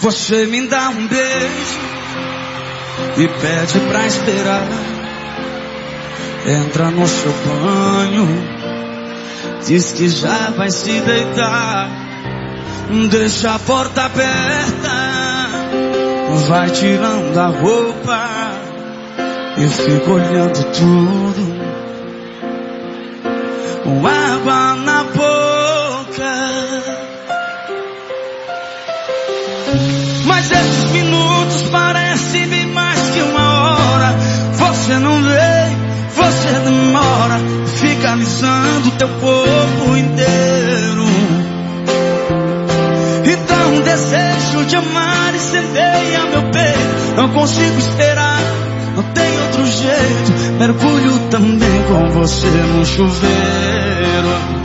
Você me dá um beijo e pede pra esperar. Entra no seu banho, diz que já vai se deitar. Deixa a porta aberta, vai tirando a roupa e fica olhando tudo. Com água na boca. Mas esses minutos parecem bem mais que uma hora. Você não vem, você demora. Fica alisando teu corpo incendeia meu peito. Não consigo esperar, não tem outro jeito. Mergulho também com você no chuveiro.